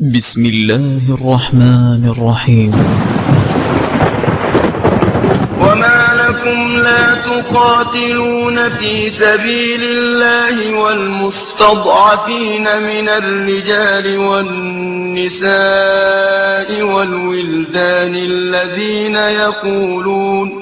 بسم الله الرحمن الرحيم. وما لكم لا تقاتلون في سبيل الله والمستضعفين من الرجال والنساء والولدان الذين يقولون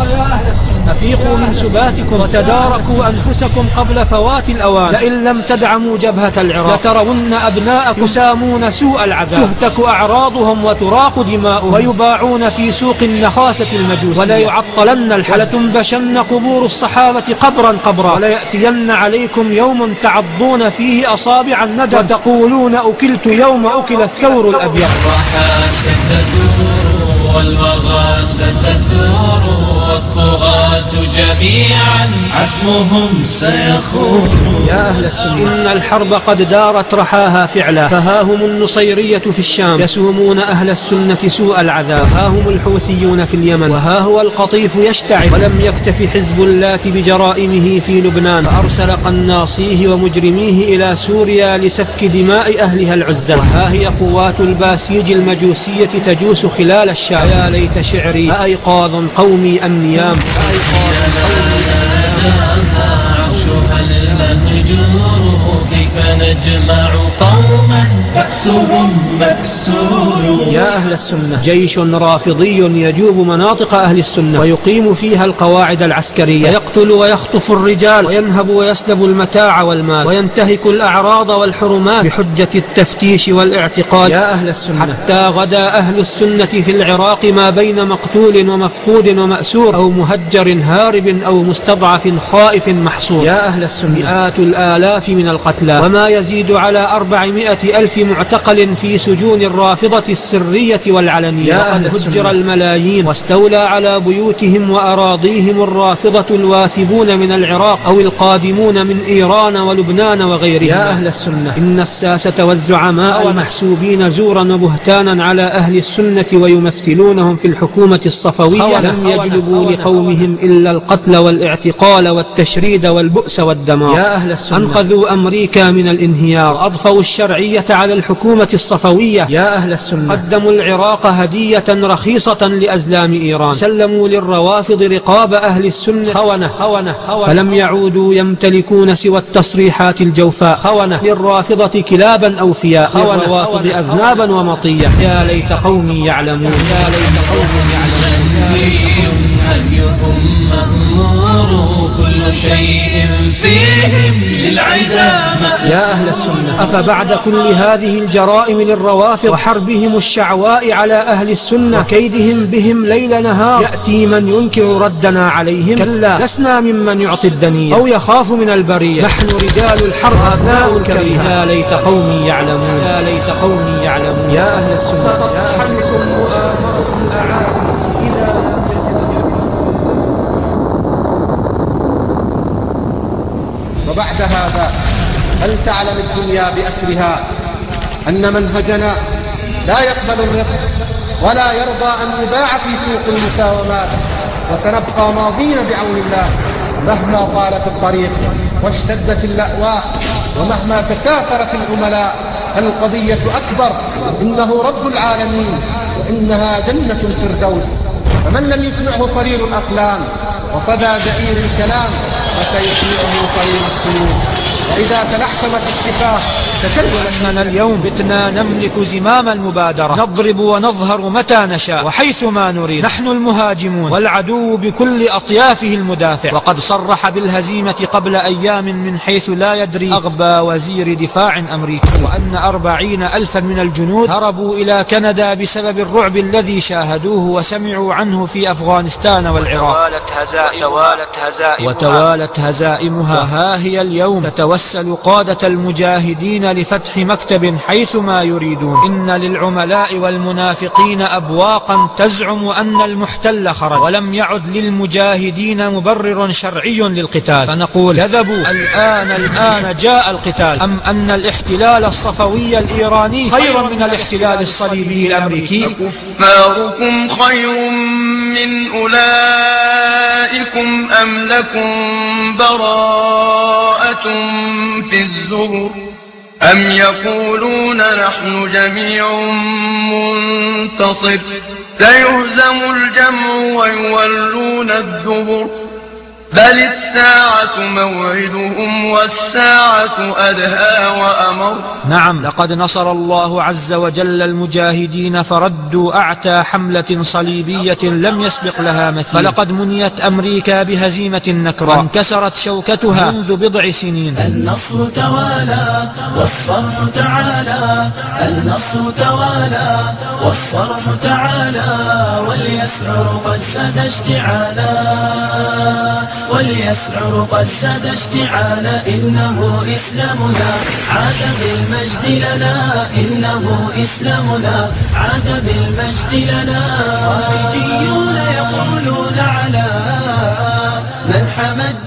يا أهل السنة أفيقوا من سباتكم وتداركوا أنفسكم قبل فوات الأوان. لئن لم تدعموا جبهة العراق لترون أبناءكم. يسامون سوء العذاب. تهتك أعراضهم وتراق دماؤهم. ويباعون في سوق النخاسة المجوس ولا يعطلن الحج ولتنبشن قبور الصحابة قبرا قبرا. وليأتين عليكم يوم تعضون فيه أصابع الندم. وتقولون أكلت يوم أكل الثور الأبيض. الرحى ستدور والوغى ستثور. والطغاة جميعا عزمهم سيخور يا أهل السنة. إن الحرب قد دارت رحاها فعلا. فها هم النصيرية في الشام. يسومون أهل السنة سوء العذاب. ها هم الحوثيون في اليمن. وها هو القطيف يشتعل. ولم يكتف حزب اللات بجرائمه في لبنان. فأرسل قناصيه ومجرميه إلى سوريا لسفك دماء أهلها العزل وها هي قوات الباسيج المجوسية تجوس خلال الشام. يا ليت شعري. أأيقاظ قومي أم نيام أأيقاظ عرشها المهجور كيف نجمع قوما بأسهم مكسور. يا أهل السنة جيش رافضي يجوب مناطق أهل السنة ويقيم فيها القواعد العسكرية. يقتل ويخطف الرجال وينهب ويسلب المتاع والمال وينتهك الأعراض والحرمات بحجة التفتيش والاعتقال يا أهل السنة. حتى غدا أهل السنة في العراق ما بين مقتول ومفقود ومأسور أو مهجر هارب أو مستضعف خائف محصور. يا أهل السنة. مئات الآلاف من القتلى وما يزيد على أربعمائة ألف معتقل في سجون الرافضة السرية والعلنية أهل هجر الملايين واستولى على بيوتهم وأراضيهم الرافضة الواثبون من العراق أو القادمون من إيران ولبنان وغيرها يا أهل السنة. إن الساسة والزعماء المحسوبين زورا وبهتانا على أهل السنة ويمثلونهم في الحكومة الصفوية لم يجلبوا لقومهم إلا القتل والاعتقال والتشريد والبؤس والدمار. يا أهل السنة. أنقذوا أمريكا من الانهيار. أضفوا الشرعية على الحكومة الصفوية يا أهل السنة. قدموا العراق هدية رخيصة لأزلام إيران. سلموا للروافض رقاب أهل السنة. خونة خونة خونة. فلم يعودوا يمتلكون سوى التصريحات الجوفاء. خونة. للرافضة كلابا أوفياء خونة للروافض أذنابا ومطية. يا ليت قومي يعلمون. يا ليت قومي يعلمون. يا ليت كل شيء فيهم للعدا يا أهل السنة أفبعد كل هذه الجرائم للروافض وحربهم الشعواء على أهل السنة وكيدهم بهم ليل نهار؟ يأتي من ينكر ردنا عليهم؟ كلا لسنا ممن يعطي الدنيا أو يخاف من البرية؟ نحن رجال الحرب أبناء الكريه يا ليت قومي يعلمون. يا ليت قومي يعلمون. يا أهل السنة ستطحنكم مؤامرة الأعادي إذا لم يزد وبعد هذا هل تعلم الدنيا بأسرها أن منهجنا لا يقبل الرق ولا يرضى أن يباع في سوق المساومات وسنبقى ماضين بعون الله مهما طالت الطريق واشتدت اللأواء ومهما تكاثرت العملاء القضية أكبر إنه رب العالمين وإنها جنة الفردوس. فمن لم يسمعه صرير الأقلام وصدى زئير الكلام فسيسمعه صرير السيوف. وإذا تلحكمت الشفاه تكلمت أننا اليوم بتنا نملك زمام المبادرة. نضرب ونظهر متى نشاء. وحيث ما نريد. نحن المهاجمون. والعدو بكل أطيافه المدافع. وقد صرح بالهزيمة قبل أيام من حيث لا يدري أغبى وزير دفاع أمريكي. وأن أربعين ألفا من الجنود هربوا إلى كندا بسبب الرعب الذي شاهدوه وسمعوا عنه في أفغانستان والعراق. توالت هزائمها. وتوالت هزائمها. وها هي اليوم تتوسل قادة المجاهدين لفتح مكتب حيثما يريدون. إن للعملاء والمنافقين أبواقا تزعم أن المحتل خرج ولم يعد للمجاهدين مبرر شرعي للقتال. فنقول كذبوا. الآن الآن جاء القتال. أم أن الاحتلال الصفوي الإيراني خير من الاحتلال الصليبي الأمريكي؟ كفاركم خير من أولئكم أم لكم براءة في الزبر؟ أم يقولون نحن جميع منتصر سيهزم الجمع ويولون الدبر بل الساعة موعدهم والساعة أدهى وأمر نعم. لقد نصر الله عز وجل المجاهدين فردوا أعتى حملة صليبية لم يسبق لها مثيل. فلقد منيت أمريكا بهزيمة النكرة. وانكسرت شوكتها منذ بضع سنين. النصر توالى والصرح تعالى النصر توالى والصرح تعالى واليسعر قد ساد اشتعالا. واليسعر قد ساد اشتعالا إنه إسلامنا. عاد بالمجد لنا إنه إسلامنا. عاد بالمجد لنا. خارجيون يقولون على من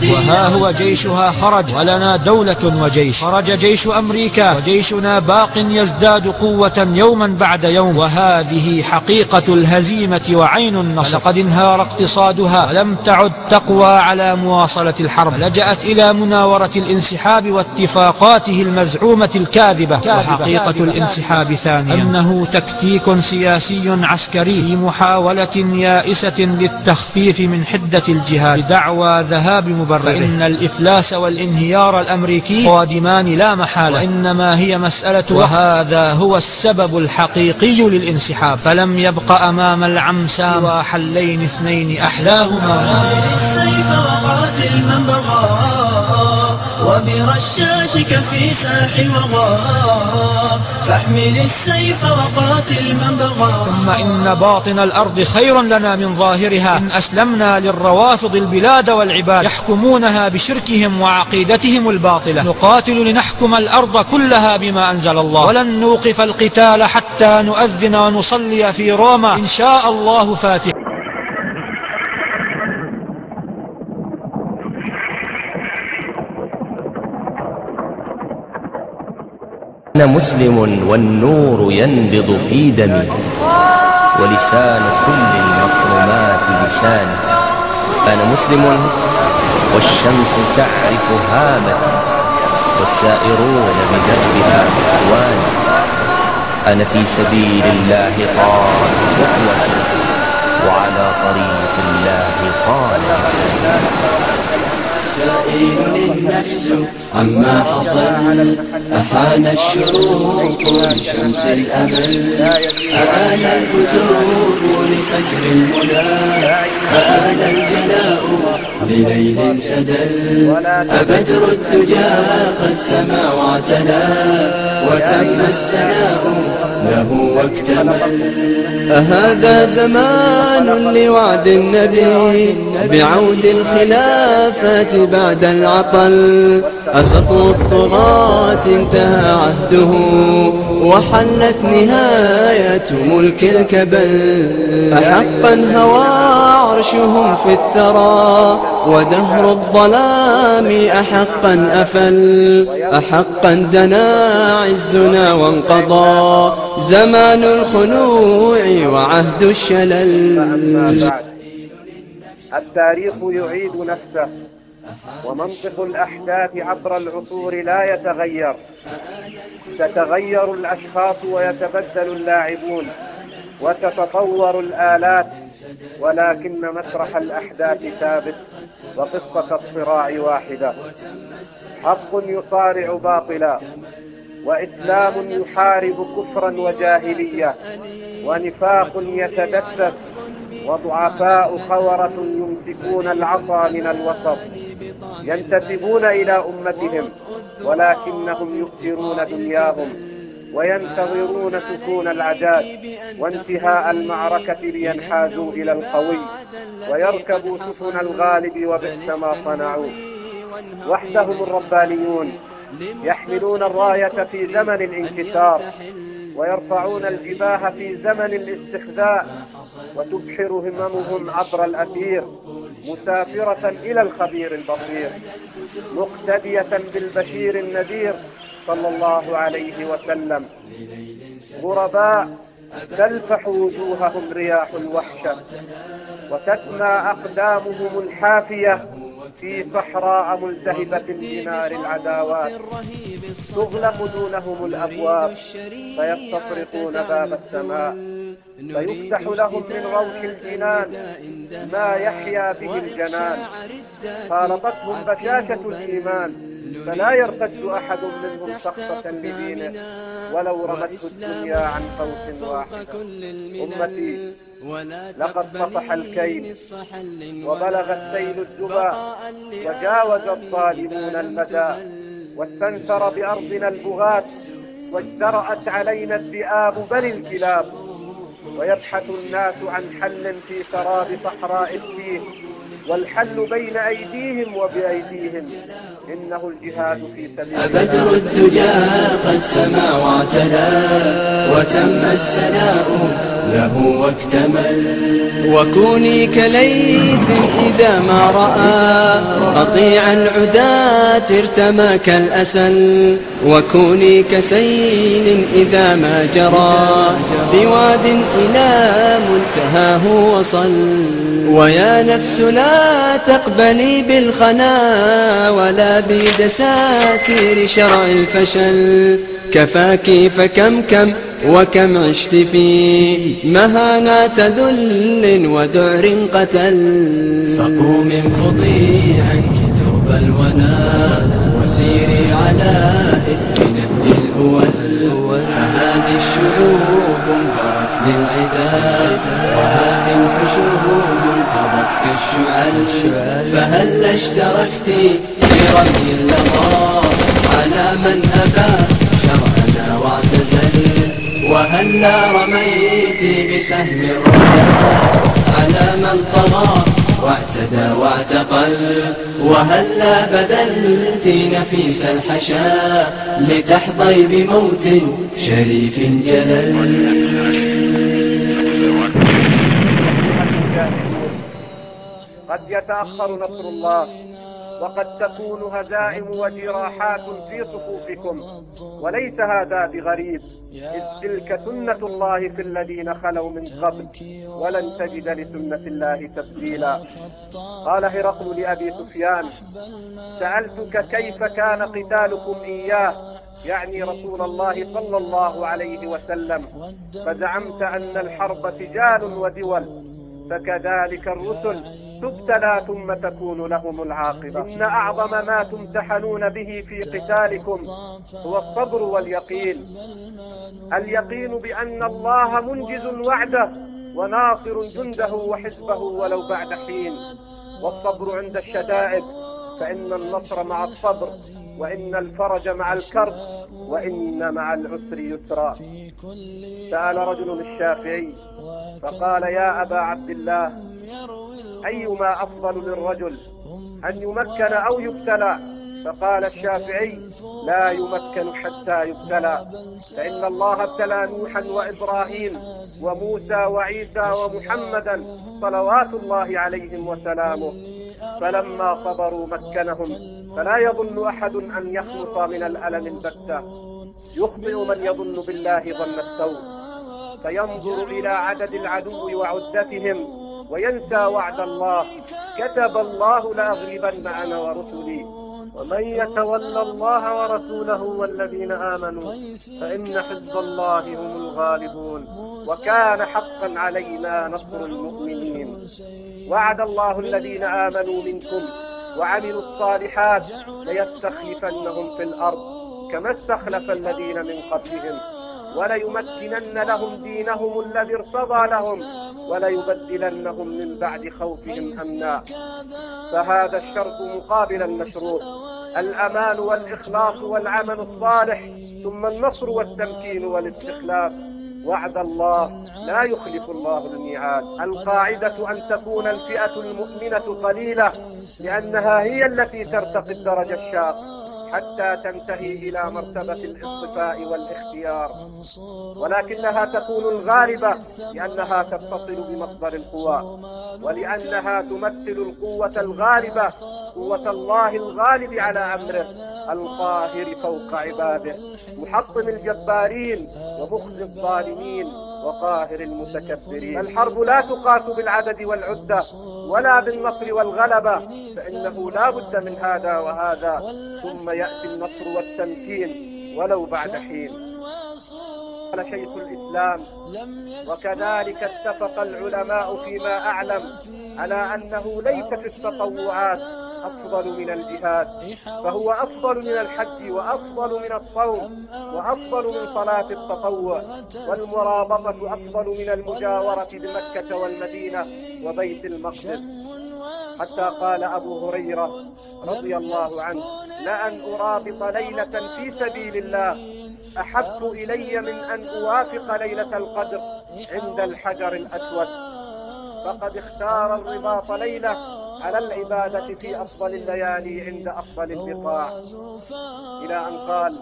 وها هو جيشها خرج. ولنا دولة وجيش. خرج جيش أمريكا. وجيشنا باق يزداد قوة يوما بعد يوم. وهذه حقيقة الهزيمة وعين النصر. لقد انهار اقتصادها. ولم تعد تقوى على مواصلة الحرب. لجأت إلى مناورة الانسحاب واتفاقاته المزعومة الكاذبة. وحقيقة الانسحاب ثانيا. أنه تكتيك سياسي عسكري. في محاولة يائسة للتخفيف من حدة الجهاد. بدعوى ذهاب مبرره فإن الإفلاس والانهيار الأمريكي قادمان لا محالة. وإنما هي مسألة وهذا هو السبب الحقيقي للانسحاب. فلم يبق أمام العمسى سوى حلين اثنين أحلاهما. السيف وقاتل من بغى وبرشاشك في ساح الوغى فاحمل السيف وقاتل من بغى ثم إن باطن الأرض خير لنا من ظاهرها. إن أسلمنا للروافض البلاد والعباد يحكمونها بشركهم وعقيدتهم الباطلة. نقاتل لنحكم الأرض كلها بما أنزل الله. ولن نوقف القتال حتى نؤذن ونصلي في روما. إن شاء الله فاتح أنا مسلم والنور ينبض في دمي ولسان كل المكرمات لساني أنا مسلم والشمس تعرف هامتي والسائرون بدربها إخواني أنا في سبيل الله طارت خطوتي وعلى طريق الله قال لساني سائل النفس عما حصل أحان الشروق لشمس الأمل أآن البزوق لفجر المنى أآن الجلاء لليل سدل أبدر الدجى قد سما واعتلى وتم السناء له واكتمل. أهذا زمان لوعد النبي بعود الخلافات بعد العطل. أسطو الطغاة انتهى عهده وحلت نهاية ملك الكبل. أحقا هوى عرشهم في الثرى ودهر الظلام أحقا أفل. أحقا دنا عزنا وانقضى زمان الخنوع وعهد الشلل. التاريخ يعيد نفسه. ومنطق الأحداث عبر العصور لا يتغير. تتغير الأشخاص ويتبدل اللاعبون وتتطور الآلات ولكن مسرح الأحداث ثابت وقصة الصراع واحدة. حق يصارع باطلا وإسلام يحارب كفرا وجاهلية ونفاق يتدسس وضعفاء خورة يمسكون العصا من الوسط ينتسبون إلى أمتهم ولكنهم يؤثرون دنياهم وينتظرون سكون العداد وانتهاء المعركة لينحازوا إلى القوي ويركبوا سفن الغالب وبئس ما صنعوا. وحدهم الربانيون يحملون الراية في زمن الانكسار ويرفعون الجباه في زمن الاستخزاء وتبحر هممهم عبر الأثير مسافرة إلى الخبير البصير مقتدية بالبشير النذير صلى الله عليه وسلم. غرباء تلفح وجوههم رياح الوحشة وتسمى أقدامهم الحافية في صحراء ملتهبة بنار العداوات تغلق دونهم الأبواب فيستطرقون باب السماء فيفتح لهم من روح الجنان ما يحيا به الجنان. خالطتهم بشاشة الإيمان. فلا يرتد أحد منهم شخصة لدينه ولو رمته الدنيا عن فوت واحد أمتي لقد صفح الكيل وبلغ السيل الدبا وجاوز الظالمون المدى واستنثر بأرضنا البغاة واجترأت علينا الذئاب بل الكلاب. ويبحث الناس عن حل في سراب صحراء التيه والحل بين أيديهم وبأيديهم. إنه الجهاد في سبيل بدر الدجى قد سما واعتلى وتم السناء له واكتمل. وكوني كليث إذا ما رأى قطيع العداة ارتمى كالأسل. وكوني كسيل إذا ما جرى بواد إلى منتهاه وصل. ويا نفس لا تقبلي بالخنا ولا بدساتير شرع الفشل. كفاك فكم كم وكم عشت في مهانات ذل وذعر قتل. فقوم انفضي عنك ترب الونا وسيري على إثر نهج الأول. فهذه الشعوب انبرت للعداد وهذه الحشود انتضت كالشعل فهل أشتركت برمي اللظى على من أبى شرعنا واعتزل؟ وهلا رميت بسهم الردى على من طغى واعتدى واعتقل؟ وهلا بذلت نفيس الحشا لتحظي بموت شريف جلل؟ قد يتأخر نصر الله وقد تكون هزائم وجراحات في صفوفكم. وليس هذا بغريب إذ تلك سنة الله في الذين خلوا من قبل ولن تجد لسنة الله تبديلا. قال هرقل لأبي سفيان سألتك كيف كان قتالكم إياه؟ يعني رسول الله صلى الله عليه وسلم. فزعمت أن الحرب سجال ودول فكذلك الرسل تبتلى ثم تكون لهم العاقبة. إن أعظم ما تمتحنون به في قتالكم هو الصبر واليقين. اليقين بأن الله منجز وعده وناصر جنده وحزبه ولو بعد حين. والصبر عند الشدائد فإن النصر مع الصبر وإن الفرج مع الكرب وإن مع العسر يسرا. سأل رجل الشافعي فقال يا أبا عبد الله أيما أفضل للرجل أن يمكن أو يبتلى؟ فقال الشافعي لا يمكن حتى يبتلى. فإن الله ابتلى نوحا وإبراهيم وموسى وعيسى ومحمدا صلوات الله عليهم وسلامه. فلما صبروا مكنهم. فلا يظن أحد أن يخلص من الألم البتة. يخطئ من يظن بالله ظن السوء. فينظر إلى عدد العدو وعدتهم. وينسى وعد الله. كتب الله لأغلبن أنا ورسلي. ومن يتولى الله ورسوله والذين آمنوا فإن حزب الله هم الغالبون. وكان حقا علينا نصر المؤمنين. وعد الله الذين آمنوا منكم وعملوا الصالحات ليستخلفنهم في الأرض كما استخلف الذين من قبلهم. وليمكنن لهم دينهم الذي ارتضى لهم وليبدلنهم من بعد خوفهم أمنا. فهذا الشرط مقابل المشروع الأمان والإخلاص والعمل الصالح ثم النصر والتمكين والاستخلاف. وعد الله لا يخلف الله الميعاد. القاعدة أن تكون الفئة المؤمنة قليلة لأنها هي التي ترتقي الدرجة الشاق. حتى تنتهي إلى مرتبة الاصطفاء والاختيار. ولكنها تكون الغالبة لأنها تتصل بمصدر القوى ولأنها تمثل القوة الغالبة قوة الله الغالب على أمره القاهر فوق عباده محطم الجبارين ومخزي الظالمين. وقاهر المتكبرين. الحرب لا تقاس بالعدد والعدة ولا بالنصر والغلبة فإنه لا بد من هذا وهذا. ثم يأتي النصر والتمكين ولو بعد حين. قال شيخ الإسلام وكذلك اتفق العلماء فيما أعلم على أنه ليس في التطوعات أفضل من الجهاد فهو أفضل من الحج وأفضل من الصوم وأفضل من صلاة التطوع والمرابطة أفضل من المجاورة بمكة والمدينة وبيت المقدس. حتى قال أبو هريرة رضي الله عنه لأن أرابط ليلة في سبيل الله أحب إلي من أن أوافق ليلة القدر عند الحجر الأسود. فقد اختار الرباط ليلة على العبادة في أفضل الليالي عند أفضل البقاع. إلى أن قال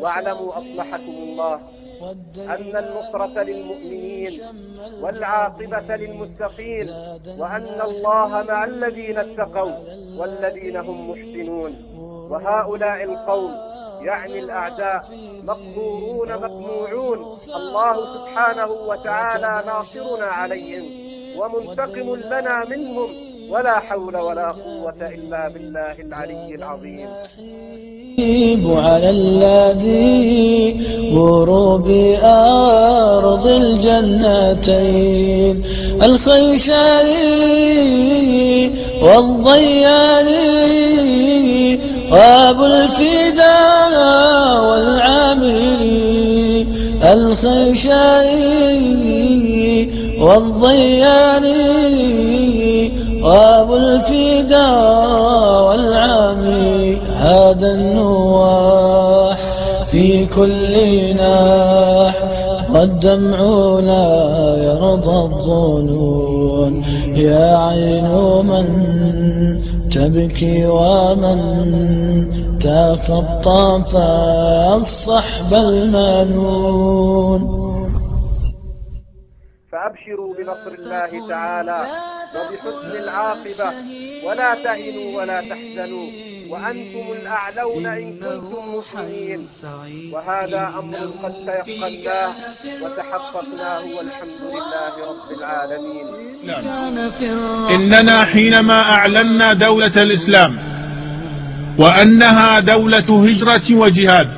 واعلموا أصلحكم الله أن النصرة للمؤمنين والعاقبة للمتقين وأن الله مع الذين اتقوا والذين هم محسنون. وهؤلاء القوم يعني الأعداء مقهورون مقموعون. الله سبحانه وتعالى ناصرنا عليهم ومنتقم لنا منهم. ولا حول ولا قوة إلا بالله العلي العظيم. على الذي غروب أرض الجنتين الخيشاني والضياني وأبو الفداء والعامري الخيشاني والضياني وابو الفداء والعامي هذا النواح في كل ناح والدمع لا يرضى الظنون. يا عين من تبكي ومن تخطف الصحب المنون. فأبشروا بنصر الله تعالى وبحسن العاقبة. ولا تهنوا ولا تحزنوا. وأنتم الأعلون إن كنتم مؤمنين وهذا أمر قد تيقناه وتحققناه والحمد لله رب العالمين. إننا حينما أعلنا دولة الإسلام وأنها دولة هجرة وجهاد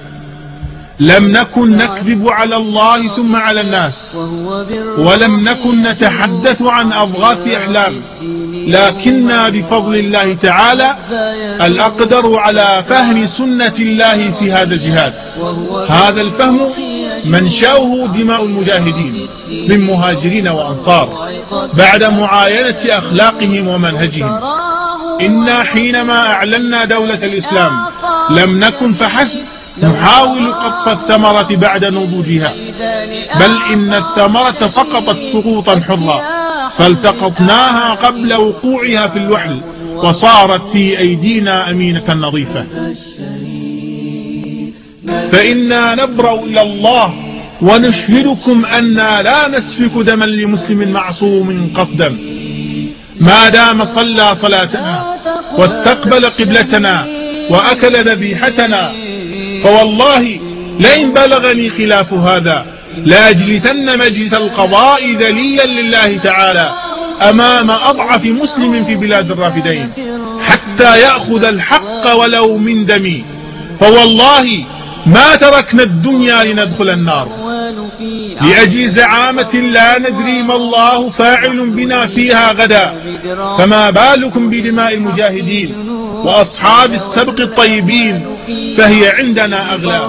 لم نكن نكذب على الله ثم على الناس. ولم نكن نتحدث عن أضغاث أحلام. لكننا بفضل الله تعالى الأقدر على فهم سنة الله في هذا الجهاد. هذا الفهم منشأه دماء المجاهدين من مهاجرين وأنصار بعد معاينة أخلاقهم ومنهجهم. إنا حينما أعلنا دولة الإسلام لم نكن فحسب نحاول قطف الثمرة بعد نضوجها بل إن الثمرة سقطت سقوطا حرا فالتقطناها قبل وقوعها في الوحل وصارت في أيدينا أمينة نظيفة. فإنا نبرأ إلى الله ونشهدكم أنا لا نسفك دما لمسلم معصوم قصدا. ما دام صلى صلاتنا واستقبل قبلتنا وأكل ذبيحتنا فوالله لئن بلغني خلاف هذا لأجلسن مجلس القضاء ذليا لله تعالى أمام أضعف مسلم في بلاد الرافدين حتى يأخذ الحق ولو من دمي فوالله ما تركنا الدنيا لندخل النار لأجل زعامة لا ندري ما الله فاعل بنا فيها غدا. فما بالكم بدماء المجاهدين وأصحاب السبق الطيبين فهي عندنا أغلى.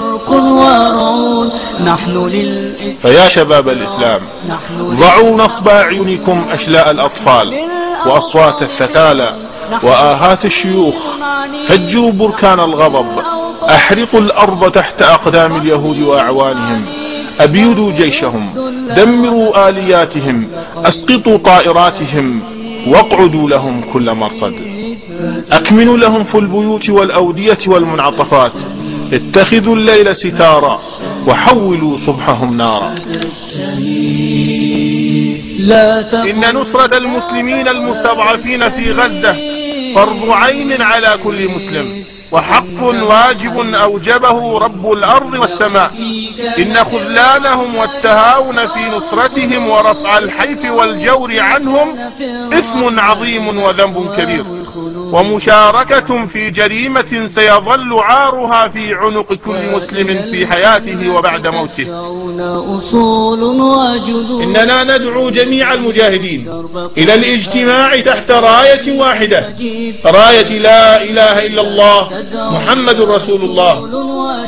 فيا شباب الإسلام ضعوا نصب أعينكم أشلاء الأطفال وأصوات الثكالى وآهات الشيوخ. فجروا بركان الغضب. أحرقوا الأرض تحت أقدام اليهود وأعوانهم. أبيدوا جيشهم دمروا آلياتهم أسقطوا طائراتهم واقعدوا لهم كل مرصد. أكمنوا لهم في البيوت والأودية والمنعطفات. اتخذوا الليل ستارا وحولوا صبحهم نارا. إن نصرة المسلمين المستضعفين في غزة فرض عين على كل مسلم. وحق واجب أوجبه رب الأرض والسماء. إن خذلانهم والتهاون في نصرتهم ورفع الحيف والجور عنهم إثم عظيم وذنب كبير. ومشاركة في جريمة سيظل عارها في عنق كل مسلم في حياته وبعد موته. إننا ندعو جميع المجاهدين إلى الاجتماع تحت راية واحدة. راية لا إله إلا الله محمد رسول الله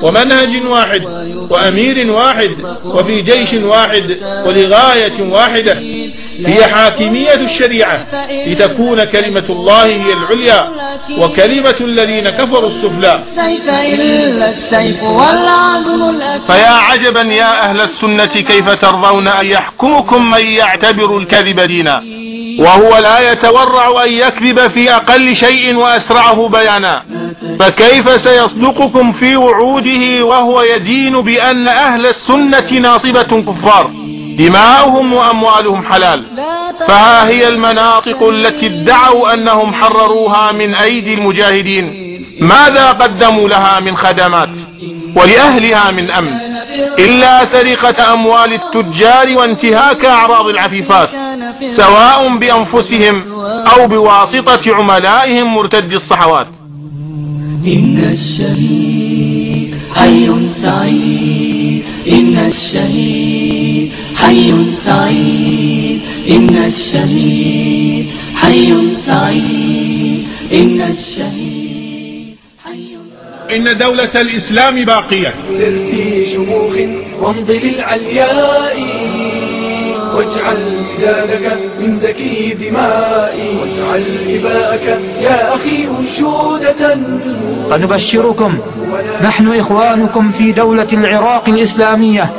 ومنهج واحد وأمير واحد وفي جيش واحد ولغاية واحدة. هي حاكمية الشريعة لتكون كلمة الله هي العليا وكلمة الذين كفروا السفلى. فيا عجبا يا أهل السنة كيف ترضون أن يحكمكم من يعتبر الكذب دينا؟ وهو لا يتورع أن يكذب في أقل شيء وأسرعه بيانا. فكيف سيصدقكم في وعوده وهو يدين بأن أهل السنة ناصبة كفار؟ دماؤهم وأموالهم حلال. فها هي المناطق التي ادعوا أنهم حرروها من أيدي المجاهدين. ماذا قدموا لها من خدمات؟ ولأهلها من أمن. إلا سرقة أموال التجار وانتهاك أعراض العفيفات سواء بأنفسهم أو بواسطة عملائهم مرتد الصحوات. إن الشهيد حي سعيد. إن الشهيد حي سعيد. إن الشهيد حي سعيد. إن الشهيد إن دولة الإسلام باقية. سر في شموخ وامض للعلياء. واجعل مدادك من زكي دمائي. واجعل إباءك يا أخي أنشودة فنبشركم نحن إخوانكم في دولة العراق الإسلامية.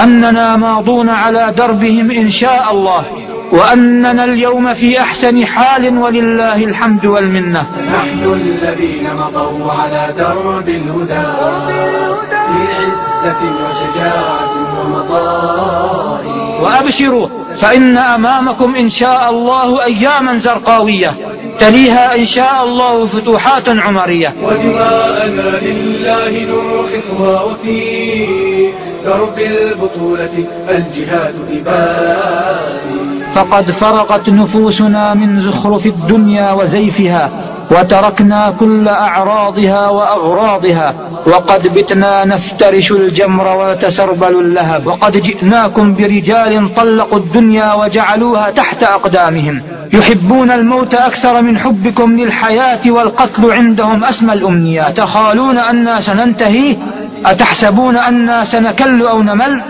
أننا ماضون على دربهم إن شاء الله وأننا اليوم في أحسن حال ولله الحمد والمنة. نحن الذين مضوا على درب الهدى في عزة وشجاعة ومضاء. وأبشروا فإن أمامكم إن شاء الله أياما زرقاوية تليها إن شاء الله فتوحات عمرية. ودماءنا لله نرخصها وفي درب البطولة الجهاد إبائي فقد فرقت نفوسنا من زخرف الدنيا وزيفها وتركنا كل أعراضها وأغراضها وقد بتنا نفترش الجمر ونتسربل اللهب وقد جئناكم برجال طلقوا الدنيا وجعلوها تحت أقدامهم. يحبون الموت أكثر من حبكم للحياة والقتل عندهم أسمى الأمنيات. تخالون أنا سننتهي؟ أتحسبون أنا سنكل أو نمل؟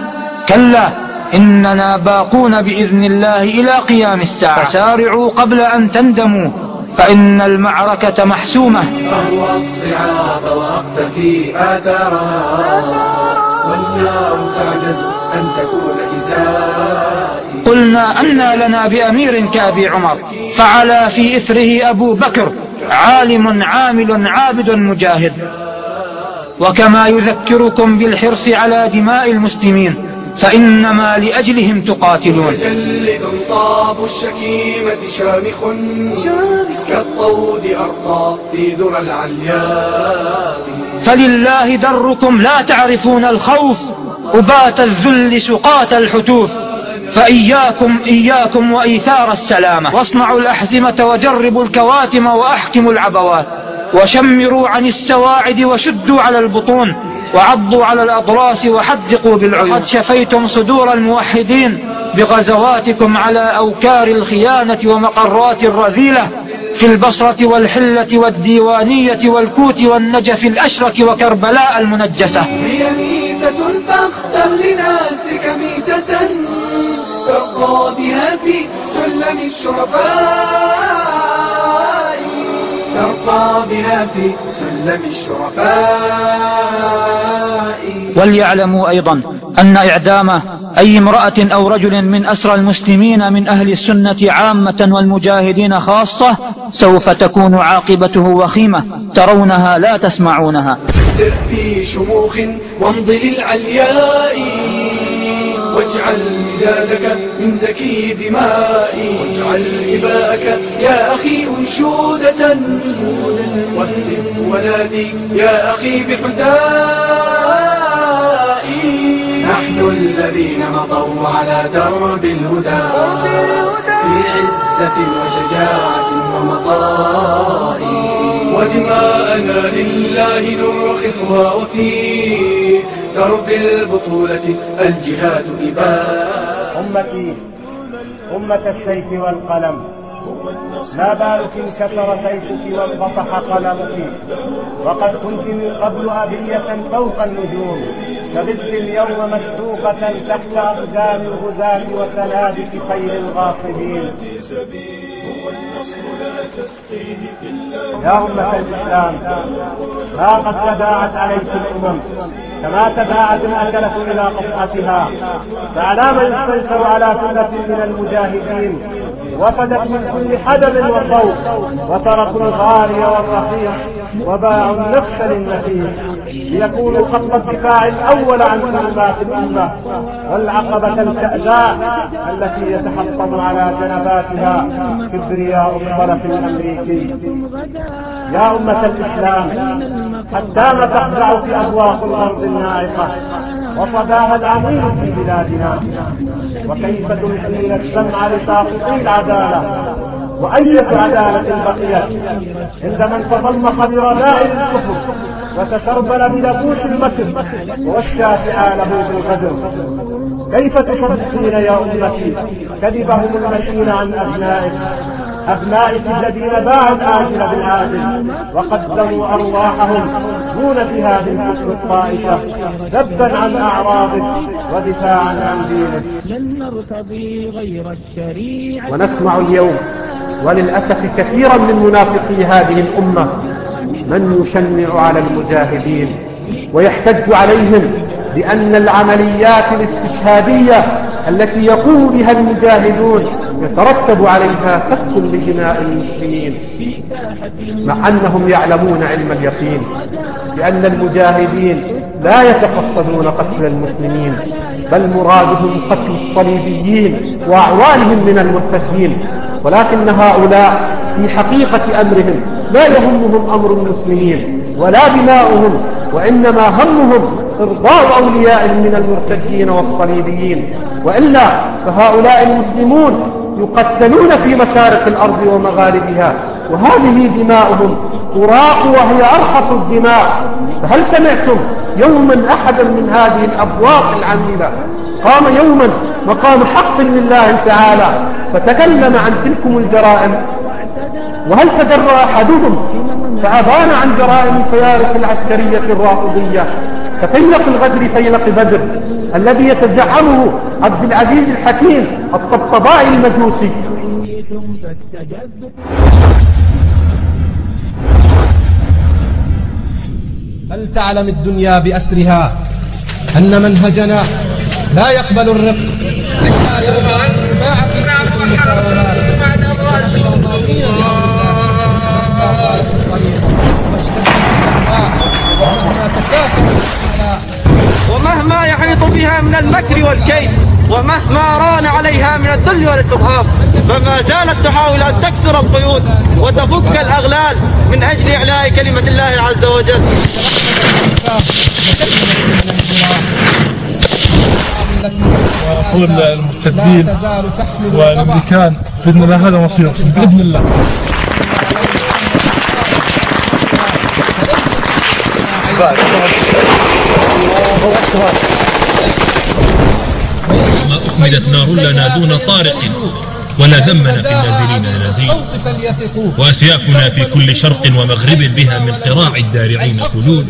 كلا إننا باقون بإذن الله إلى قيام الساعة. فسارعوا قبل أن تندموا فإن المعركة محسومة. فهو الصعاب وأقتفي آثارها والنار تعجز أن تكون إزائي قلنا أنى لنا بأمير كأبي عمر فعلى في إثره أبو بكر عالم عامل عابد مجاهد. وكما يذكركم بالحرص على دماء المسلمين فإنما لأجلهم تقاتلون. مجلد صاب الشكيمة شامخ كالطود أرقى في ذرى العلياء. فلله دركم لا تعرفون الخوف أبات الذل سقاة الحتوف. فإياكم إياكم وإيثار السلامة. واصنعوا الأحزمة وجربوا الكواتم وأحكموا العبوات. وشمروا عن السواعد وشدوا على البطون وعضوا على الأضراس وحدقوا بالعيون. قد شفيتم صدور الموحدين بغزواتكم على أوكار الخيانة ومقرات الرذيلة في البصرة والحلة والديوانية والكوت والنجف الأشرك وكربلاء المنجسة. هي ميتة فاختر لنفسك ميتة ترقى بها في سلم الشرفاء. ترقى بها في سلم الشرفاء. وليعلموا أيضا أن إعدام أي امرأة أو رجل من أسرى المسلمين من أهل السنة عامة والمجاهدين خاصة سوف تكون عاقبته وخيمة ترونها لا تسمعونها. سر في شموخ وامض للعلياء. واجعل مدادك من زكي دمائي. واجعل إباءك يا أخي أنشودة واهتف ونادي يا أخي بحدائي. نحن الذين مضوا على درب الهدى. في عزة وشجاعة ومطاء. ودماءنا لله نرخصها وفي. درب البطولة الجهاد إباء أمتي أمة السيف والقلم. ما بالك انكسر سيفك وانبطح قلمك؟ وقد كنت من قبل أبية فوق النجوم. فبت اليوم مشتوقة تحت أقدام الغزاة وسنابك خير الغاصبين يا أمة الإسلام ما قد تباعت عليكم الأمم كما تباعت الأكلة إلى قصعتها فعلى من يستنكر على سنة من المجاهدين وفدت من كل حدب وصوت وتركوا الغالي والرخيص وباعوا النفس للنفيس ليكونوا خط الدفاع الأول عن كلمات الأمة والعقبة الكأداء التي يتحطم على جنباتها كبرياء الطرف الأمريكي. يا أمة الإسلام. حتى ما تخدع في أبواق الأرض الناعقة وصداها العظيم في بلادنا. وكيف تلقين السمع لساقطي العدالة؟ وأية عدالة بقيت؟ عندما انتظمخ برداء الكفر وتشربل بلبوس المكر ووشى فعاله بالغدر. كيف تصدقين يا أمتي كذبهم المشين عن أبنائك أبنائك الذين باعوا الآجل بالعاجل وقدموا أرواحهم دون جهاد الكفر الطائشة ذبا عن أعراضك ودفاعا عن دينك لن نرتضي غير الشريعة. ونسمع اليوم وللأسف كثيرا من منافقي هذه الأمة من يشنع على المجاهدين ويحتج عليهم بأن العمليات الاستشهادية التي يقوم بها المجاهدون يترتب عليها سفك لدماء المسلمين مع أنهم يعلمون علم اليقين بأن المجاهدين لا يتقصدون قتل المسلمين بل مرادهم قتل الصليبيين وأعوانهم من المرتدين ولكن هؤلاء في حقيقة أمرهم لا يهمهم أمر المسلمين ولا دماؤهم وإنما همهم إرضاء أوليائهم من المرتدين والصليبيين وإلا فهؤلاء المسلمون يقتلون في مشارق الأرض ومغاربها وهذه دماؤهم تراق وهي أرخص الدماء. فهل سمعتم يوما أحدا من هذه الأبواق العميلة؟ قام يوما مقام حق لله تعالى فتكلم عن تلكم الجرائم. وهل تجرأ أحدهم؟ فأبان عن جرائم الفيارق العسكرية الرافضية كفيلق الغدر فيلق بدر. الذي يتزعمه عبد العزيز الحكيم الطبطبائي المجوسي. هل تعلم الدنيا بأسرها أن منهجنا لا يقبل الرق؟ لا يباع في سوق المساومات بعد الرأس قالت الطريق واشتدت الأخلاق ومهما تكاثر الحملاء ومهما يحيط بها من المكر والكيد ومهما ران عليها من الذل والإرهاب فما زالت تحاول أن تكسر القيود وتفك الأغلال من أجل إعلاء كلمة الله عز وجل. وأقول المرتدين والأمريكان بإذن الله هذا مصيرهم بإذن الله. ما أكملت نار لنا دون طارق. ولا ذمنا في النازلين نازلين. وأسيافنا في كل شرق ومغرب بها من قراع الدارعين خلود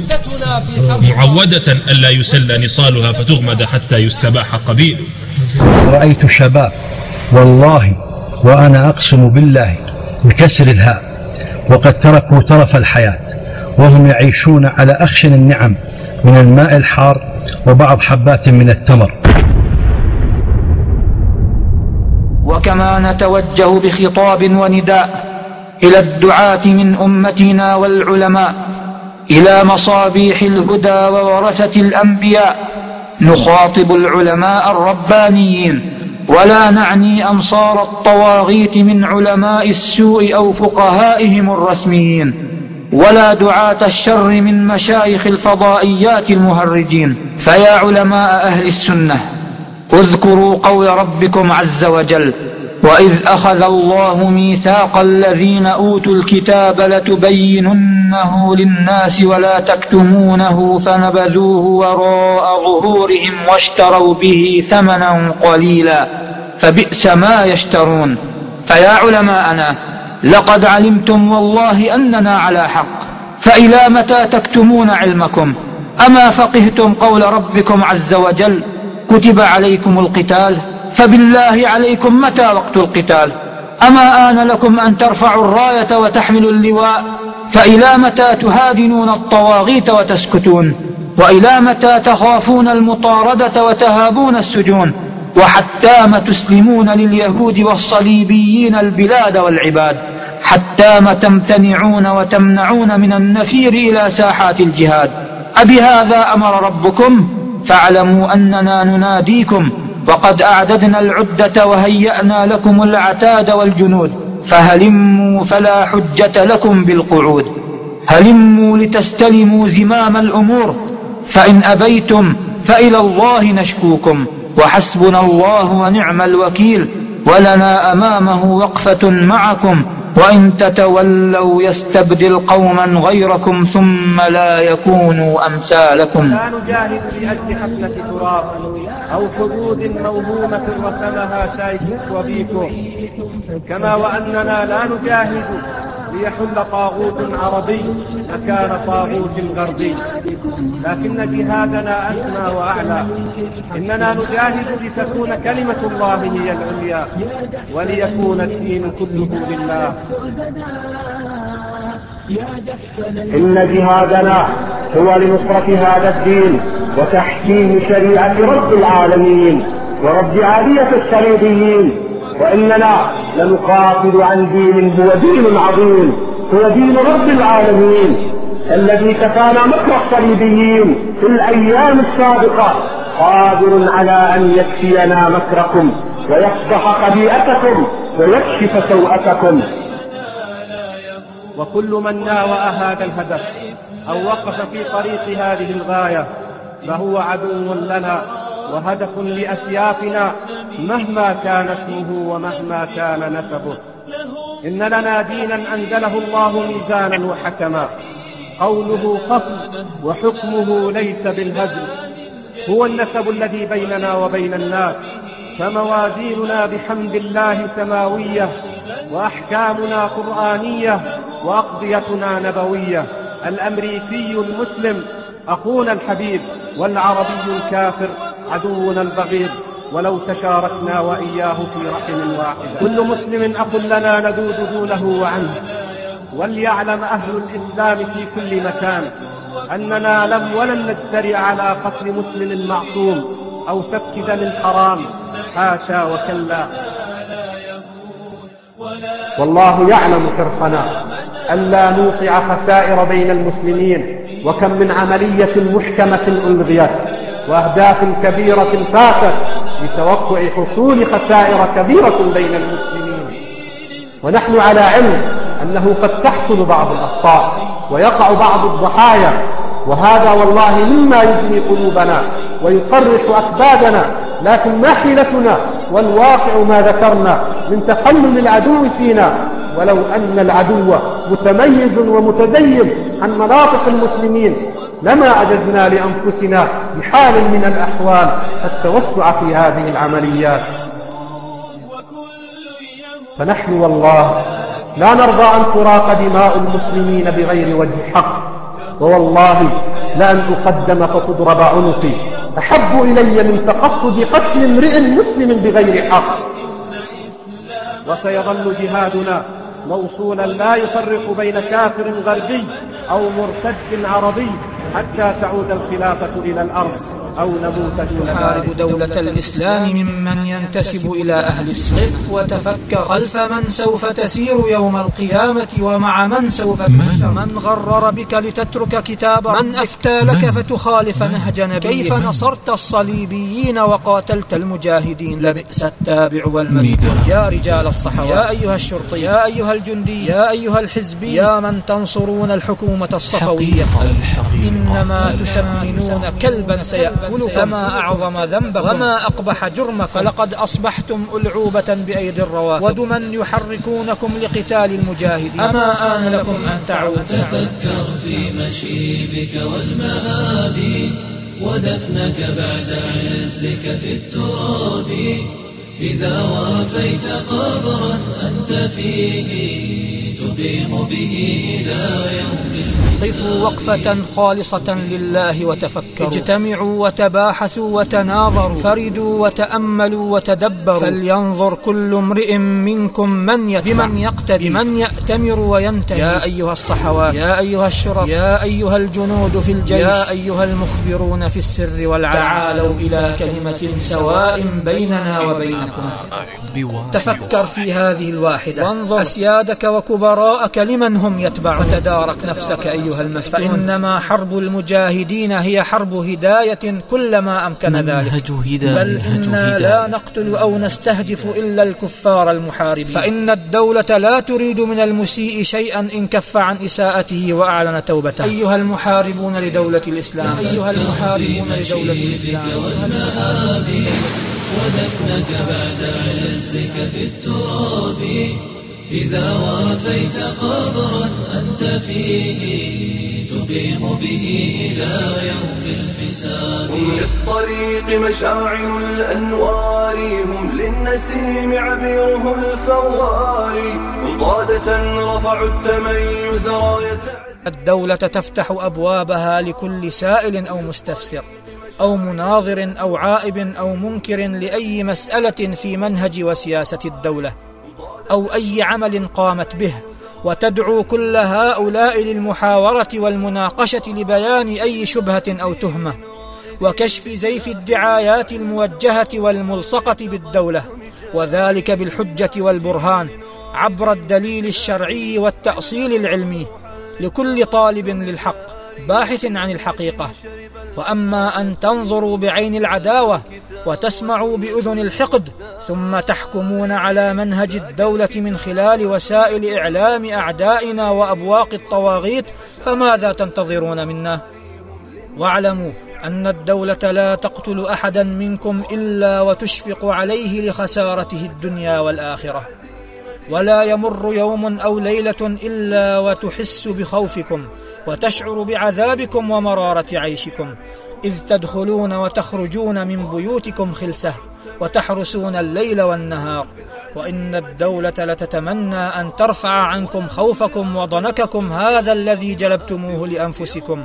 معودة ألا يسل نصالها فتغمد حتى يستباح قبيل. رأيت شباب والله وأنا أقسم بالله بكسر الهاء وقد تركوا ترف الحياة وهم يعيشون على أخشن النعم من الماء الحار وبعض حبات من التمر. وكما نتوجه بخطاب ونداء إلى الدعاة من أمتنا والعلماء إلى مصابيح الهدى وورثة الأنبياء نخاطب العلماء الربانيين ولا نعني أنصار الطواغيت من علماء السوء أو فقهائهم الرسميين ولا دعاة الشر من مشايخ الفضائيات المهرجين فيا علماء أهل السنة اذكروا قول ربكم عز وجل وإذ أخذ الله ميثاق الذين أوتوا الكتاب لتبيننه للناس ولا تكتمونه فنبذوه وراء ظهورهم واشتروا به ثمنا قليلا فبئس ما يشترون فيا علماءنا لقد علمتم والله أننا على حق فإلى متى تكتمون علمكم؟ أما فقهتم قول ربكم عز وجل؟ كتب عليكم القتال فبالله عليكم متى وقت القتال؟ أما آن لكم أن ترفعوا الراية وتحملوا اللواء فإلى متى تهادنون الطواغيت وتسكتون؟ وإلى متى تخافون المطاردة وتهابون السجون؟ وحتى ما تسلمون لليهود والصليبيين البلاد والعباد حتى ما تمتنعون وتمنعون من النفير إلى ساحات الجهاد. أبهذا أمر ربكم؟ فاعلموا أننا نناديكم وقد أعددنا العدة وهيأنا لكم العتاد والجنود فهلموا فلا حجة لكم بالقعود. هلموا لتستلموا زمام الأمور فإن أبيتم فإلى الله نشكوكم وحسبنا الله ونعم الوكيل ولنا أمامه وقفة معكم وإن تتولوا يستبدل قوما غيركم ثم لا يكونوا أمثالكم. لا نجاهد لأجل حفلة تراب أو حدود موهومة رسمها سايكس وبيكو. كما وأننا لا نجاهد ليحل طاغوت عربي مكان طاغوت غربي. لكن جهادنا أسمى وأعلى. إننا نجاهد لتكون كلمة الله هي العليا وليكون الدين كله لله. إن جهادنا هو لنصرة هذا الدين وتحكيم شريعة رب العالمين ورب عالية الصليبيين وإننا لنقاتل عن دين هو دين عظيم هو دين رب العالمين الذي كفانا مكر الصليبيين في الأيام السابقة قادر على أن يكفينا مكركم ويفضح خبيئتكم ويكشف سوءتكم. وكل من ناوأ هذا الهدف أو وقف في طريق هذه الغاية فهو عدو لنا وهدف لأسيافنا مهما كان اسمه ومهما كان نسبه. إن لنا دينا أنزله الله ميزانا وحكما. قوله فصل وحكمه ليس بالهزل. هو النسب الذي بيننا وبين الناس. فموازيننا بحمد الله سماوية وأحكامنا قرآنية وأقضيتنا نبوية. الأمريكي المسلم أخونا الحبيب والعربي الكافر عدونا البغيض. ولو تشاركنا وإياه في رحم واحدة. كل مسلم أخ لنا نذود دونه وعنه وليعلم أهل الإسلام في كل مكان أننا لم ولن نجترئ على قتل مسلم معصوم أو سفك دم حرام. حاشا وكلا. والله يعلم حرصنا ألا نوقع خسائر بين المسلمين وكم من عملية محكمة ألغيت وأهداف كبيرة فاتت لتوقع حصول خسائر كبيرة بين المسلمين. ونحن على علم أنه قد تحصل بعض الأخطاء ويقع بعض الضحايا وهذا والله مما يجني قلوبنا ويقرح أكبادنا لكن ما حيلتنا؟ والواقع ما ذكرنا من تخلل العدو فينا ولو أن العدو متميز ومتزين عن مناطق المسلمين لما عجزنا لأنفسنا بحال من الأحوال التوسع في هذه العمليات. فنحن والله لا نرضى أن تراق دماء المسلمين بغير وجه حق ووالله لأن أقدم فتضرب عنقي أحب إلي من تقصد قتل امرئ مسلم بغير حق. وسيظل جهادنا موصولا لا يفرق بين كافر غربي أو مرتد عربي. حتى تعود الخلافة إلى الأرض أو نموت دون تحارب دولة الإسلام ممن ينتسب إلى أهل الصف وتفكر خلف من سوف تسير يوم القيامة ومع من سوف تحشر من غرر بك لتترك كتاب من؟ أفتى لك فتخالف نهج نبيه كيف نصرت الصليبيين وقاتلت المجاهدين؟ لبئس التابع والمسجد يا رجال الصحوة يا أيها الشرطي. يا أيها الجندي. يا أيها الحزبي. يا من تنصرون الحكومة الصفوية إنما تسمنون كلبا سيأكل. فما أعظم ذنبكم؟ وما أقبح جرمكم؟ فلقد أصبحتم ألعوبة بأيدي الروافض ودما يحركونكم لقتال المجاهدين. أما آن لكم أن تعودوا. تفكر في مشيبك والمآبي ودفنك بعد عزك في التراب. إذا وافيت قبرا أنت فيه. تقيم به إلى يوم قفوا وقفة خالصة لله وتفكروا. اجتمعوا وتباحثوا وتناظروا. فردوا وتأملوا وتدبروا. فلينظر كل امرئ منكم من يتبع. بمن يقتدي. بمن يأتمر وينتهي. يا أيها الصحوات. يا أيها الشرف. يا أيها الجنود في الجيش. يا أيها المخبرون في السر والعلن تعالوا إلى كلمة سواء بيننا وبينكم. تفكر في هذه الواحدة. وانظر. أسيادك وكبراءك لمن هم يتبعون؟ فتدارك نفسك أيها المفتون. فإنما حرب المجاهدين هي حرب هداية كلما أمكن ذلك. بل إنا لا نقتل أو نستهدف إلا الكفار المحاربين. فإن الدولة لا تريد من المسيء شيئا إن كف عن إساءته وأعلن توبته. أيها المحاربون لدولة الإسلام. أيها المحاربون لدولة الإسلام. ودفنك بعد عزك في التراب. إذا وافيت قبرا أنت فيه تقيم به إلى يوم الحساب. هم للطريق مشاعل الأنوار هم للنسيم عبيره الفوار. هم قادة رفعوا التميز راية الدولة تفتح أبوابها لكل سائل أو مستفسر أو مناظر أو عائب أو منكر لأي مسألة في منهج وسياسة الدولة. أو أي عمل قامت به وتدعو كل هؤلاء للمحاورة والمناقشة لبيان أي شبهة أو تهمة وكشف زيف الدعايات الموجهة والملصقة بالدولة وذلك بالحجة والبرهان عبر الدليل الشرعي والتأصيل العلمي لكل طالب للحق باحث عن الحقيقة. وأما أن تنظروا بعين العداوة وتسمعوا بأذن الحقد ثم تحكمون على منهج الدولة من خلال وسائل إعلام أعدائنا وأبواق الطواغيت فماذا تنتظرون منا؟ واعلموا أن الدولة لا تقتل أحدا منكم إلا وتشفق عليه لخسارته الدنيا والآخرة ولا يمر يوم أو ليلة إلا وتحس بخوفكم وتشعر بعذابكم ومرارة عيشكم إذ تدخلون وتخرجون من بيوتكم خلسة وتحرسون الليل والنهار وإن الدولة لتتمنى أن ترفع عنكم خوفكم وضنككم هذا الذي جلبتموه لأنفسكم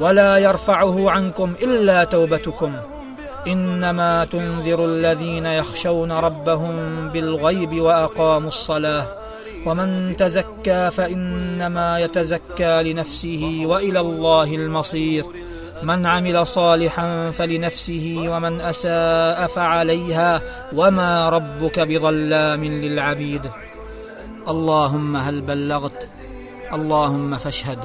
ولا يرفعه عنكم إلا توبتكم. إنما تنذر الذين يخشون ربهم بالغيب وأقاموا الصلاة ومن تزكى فإنما يتزكى لنفسه وإلى الله المصير. من عمل صالحا فلنفسه ومن أساء فعليها وما ربك بظلام للعبيد. اللهم هل بلغت؟ اللهم فاشهد.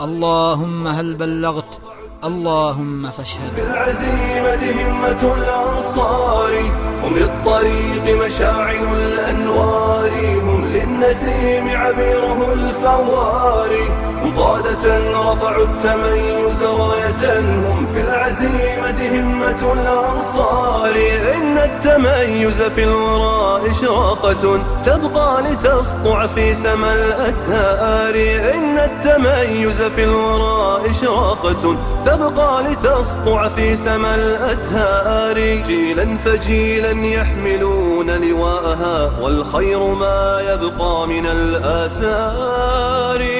اللهم هل بلغت؟ اللهم فاشهد. بالعزيمة همة الأنصار هم للطريق مشاعل الأنوار هم للنسيم عبيره الفوار. هم قادة رفعوا التميز راية هم في العزيمة همة الأنصار. إن التميز في الوراء إشراقة. تبقى لتسطع في سما الأدهار. إن التميز في الوراء إشراقة. تبقى لتسطع في سما الأدهار. جيلا فجيلا يحملون لواءها. والخير ما يبقى من الآثار.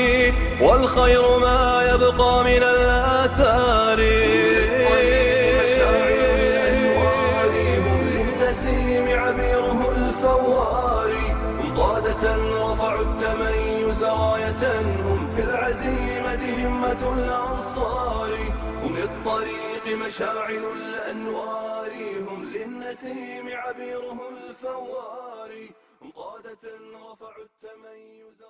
والخير ما يبقى من الآثار. هم للنسيم عبيره قادة رفعوا التميز راية. هم في العزيمة همة الأنصار. هم مشاعل الأنوار. هم للنسيم عبيره الفوار. قادة رفعوا التميز